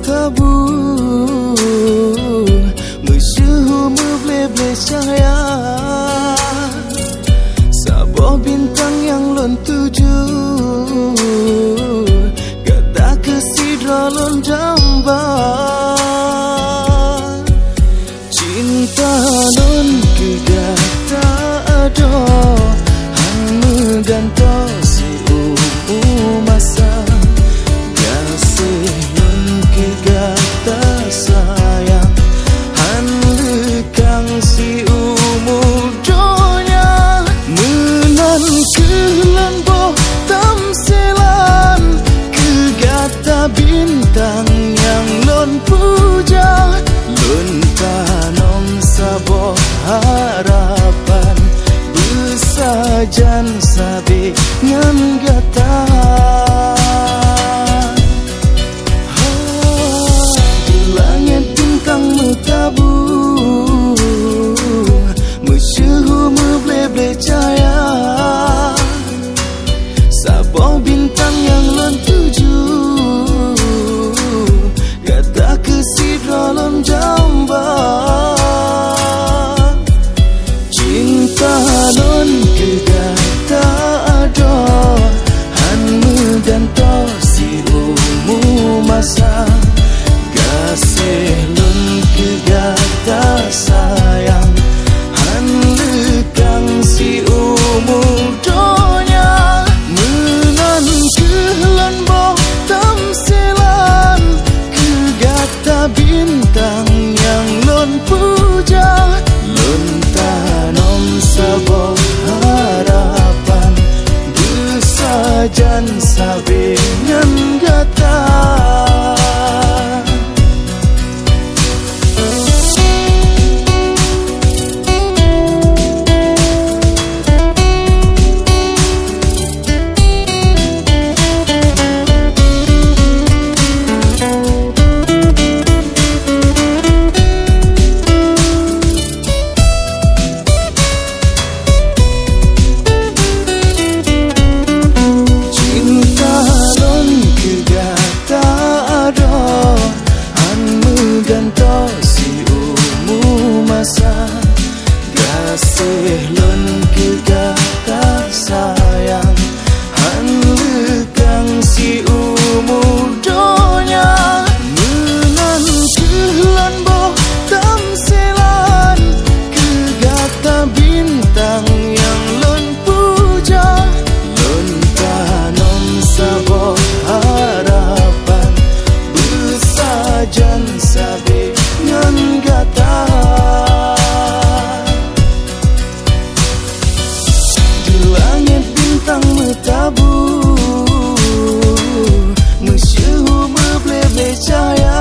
kabul. Musuh membleh-bleh cahaya. Sebuah bintang yang lon tuju Kata kesidra lon jambar Cinta lon kedah tak ada. Hang menggantung kata sayang Handukang si umur donya Menan kelan botam Kegata bintang yang non puja Lun tanom harapan Besajan sabi ngan gatal भजन सवे ser 一眨眼